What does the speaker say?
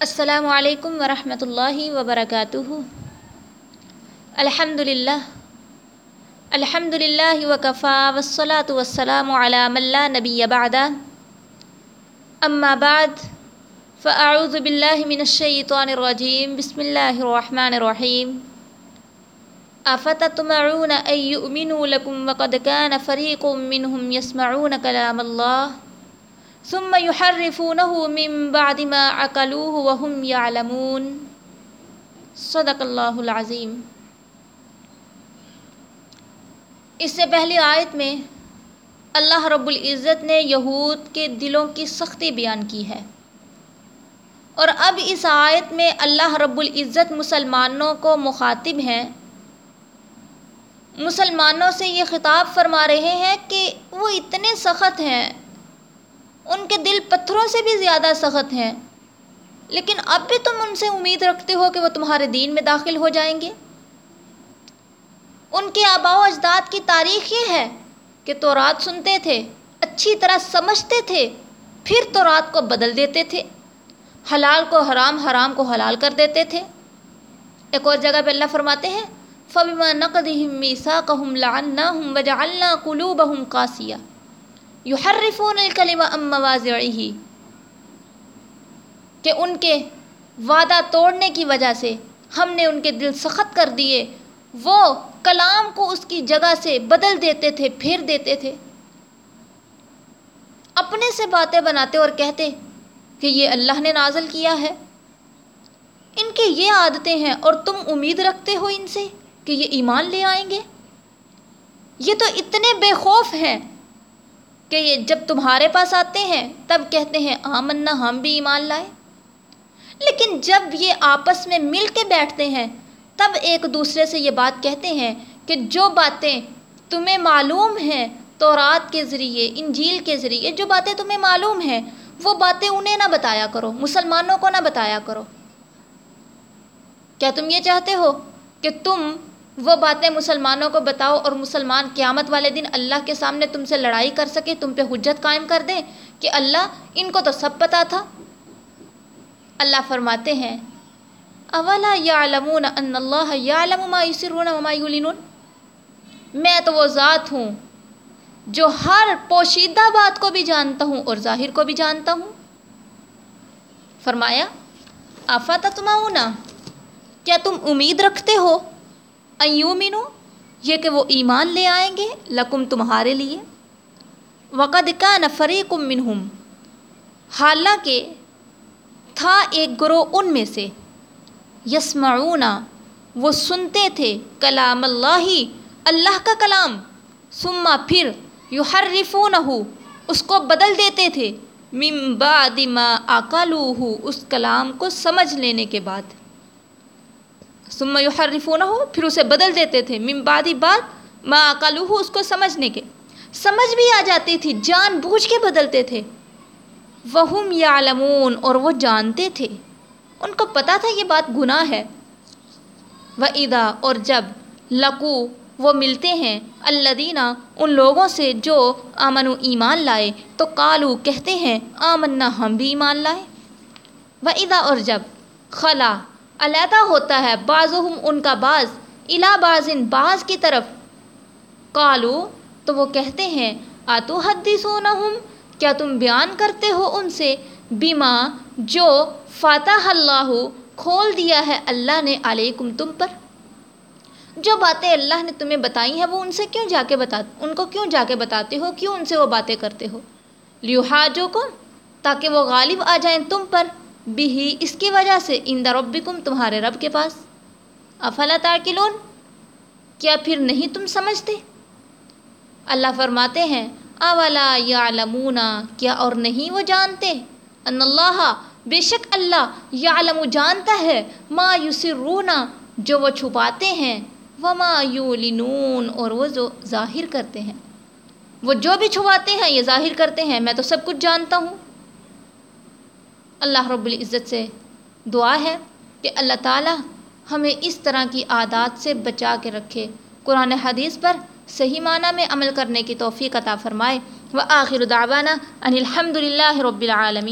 السلام علیکم ورحمۃ اللہ وبرکاتہ۔ الحمد للہ الحمد للہ وکفا والصلاة والسلام علی من لا نبی بعد۔ اما بعد، فاعوذ باللہ من الشیطان الرجیم، بسم اللہ الرحمن الرحیم۔ افتطمعون ان یؤمنوا لکم وقد کان فریق منہم یسمعون کلام اللہ۔ ثم يحرفونه من بعد ما عقلوه وهم يعلمون. صدق اللہ العظیم. اس سے پہلی آیت میں اللہ رب العزت نے یہود کے دلوں کی سختی بیان کی ہے اور اب اس آیت میں اللہ رب العزت مسلمانوں کو مخاطب ہیں۔ مسلمانوں سے یہ خطاب فرما رہے ہیں کہ وہ اتنے سخت ہیں ان کے دل پتھروں سے بھی زیادہ سخت ہیں۔ لیکن اب بھی تم ان سے امید رکھتے ہو کہ وہ تمہارے دین میں داخل ہو جائیں گے۔ ان کے آبا و اجداد کی تاریخ یہ ہے کہ تو رات سنتے تھے، اچھی طرح سمجھتے تھے، پھر تو رات کو بدل دیتے تھے۔ حلال کو حرام حرام کو حلال کر دیتے تھے۔ ایک اور جگہ پہ اللہ فرماتے ہیں، فبما نقدهم ميثاقهم لعناهم وجعلنا قلوبهم قاسيه یحرفون الکلم ام مواضعه، کہ ان کے وعدہ توڑنے کی وجہ سے ہم نے ان کے دل سخت کر دیے، وہ کلام کو اس کی جگہ سے بدل دیتے تھے، پھیر دیتے تھے۔ اپنے سے باتیں بناتے اور کہتے کہ یہ اللہ نے نازل کیا ہے۔ ان کی یہ عادتیں ہیں اور تم امید رکھتے ہو ان سے کہ یہ ایمان لے آئیں گے۔ یہ تو اتنے بے خوف ہیں۔ کہ یہ جب تمہارے پاس آتے ہیں، تب کہتے ہیں، آمنا، ہم بھی ایمان لائے۔ لیکن جب یہ آپس میں مل کے بیٹھتے ہیں، تب ایک دوسرے سے یہ بات کہتے ہیں کہ جو باتیں تمہیں معلوم ہیں تورات کے ذریعے، انجیل کے ذریعے، جو باتیں تمہیں معلوم ہیں، وہ باتیں انہیں نہ بتایا کرو، مسلمانوں کو نہ بتایا کرو۔ کیا تم یہ چاہتے ہو کہ تم وہ باتیں مسلمانوں کو بتاؤ اور مسلمان قیامت والے دن اللہ کے سامنے تم سے لڑائی کر سکے، تم پہ حجت قائم کر دیں کہ اللہ ان کو تو سب پتہ تھا۔ اللہ فرماتے ہیں، اولا یعلمون ان اللہ یعلم ما یسرون وما یعلنون میں تو وہ ذات ہوں جو ہر پوشیدہ بات کو بھی جانتا ہوں اور ظاہر کو بھی جانتا ہوں۔ فرمایا، آفاتتمعون؟ کیا تم امید رکھتے ہو؟ ایومنو یہ کہ وہ ایمان لے آئیں گے لکم تمہارے لیے۔ وقد کا فریق منہم، حالانکہ تھا ایک گروہ ان میں سے۔ یسمعون، وہ سنتے تھے کلام اللہ اللہ کا کلام۔ ثم پھر یحرفونہ، اس کو بدل دیتے تھے۔ من بعد ما اس کلام کو سمجھ لینے کے بعد۔ ثم یحرفونہ پھر اسے بدل دیتے تھے۔ من بعد بات، ما اکلوہ اس کو سمجھنے کے۔ سمجھ بھی آ جاتی تھی، جان بوجھ کے بدلتے تھے۔ وہم یعلمون اور وہ جانتے تھے۔ ان کو پتہ تھا یہ بات گناہ ہے۔ وَإِذَا اور جب لقو، وہ ملتے ہیں۔ الدینہ ان لوگوں سے جو امن و ایمان لائے۔ تو کالو کہتے ہیں، آمنا، ہم بھی ایمان لائے۔ وَإِذَا اور جب خلا علیحدہ ہوتا ہے، بعضہم ان کا بعض الا بازن بعض کی طرف۔ کالو تو وہ کہتے ہیں آتو حدیثونہم کیا تم بیان کرتے ہو ان سے؟ بیما، جو فاتح اللہ، کھول دیا ہے اللہ نے علیکم تم پر۔ جو باتیں اللہ نے تمہیں بتائی ہیں، وہ ان سے کیوں جا کے بتا، ان کو کیوں جا کے بتاتے ہو؟ کیوں ان سے وہ باتیں کرتے ہو؟ لیوحاجو کو تاکہ وہ غالب آ جائیں تم پر۔ بھی اس کی وجہ سے ان ربکم تمہارے رب کے پاس۔ افلا تاکلون؟ کیا پھر نہیں تم سمجھتے؟ اللہ فرماتے ہیں، اولا یعلمون؟ کیا اور نہیں وہ جانتے؟ ان اللہ، بے شک اللہ یعلم، جانتا ہے۔ ما یسرون، جو وہ چھپاتے ہیں۔ وما یولنون، اور وہ جو ظاہر کرتے ہیں۔ وہ جو بھی چھپاتے ہیں، یہ ظاہر کرتے ہیں۔ میں تو سب کچھ جانتا ہوں۔ اللہ رب العزت سے دعا ہے کہ اللہ تعالی ہمیں اس طرح کی عادات سے بچا کے رکھے۔ قرآن حدیث پر صحیح معنی میں عمل کرنے کی توفیق عطا فرمائے۔ و آخر دعوانا ان الحمد للہ رب العالمین۔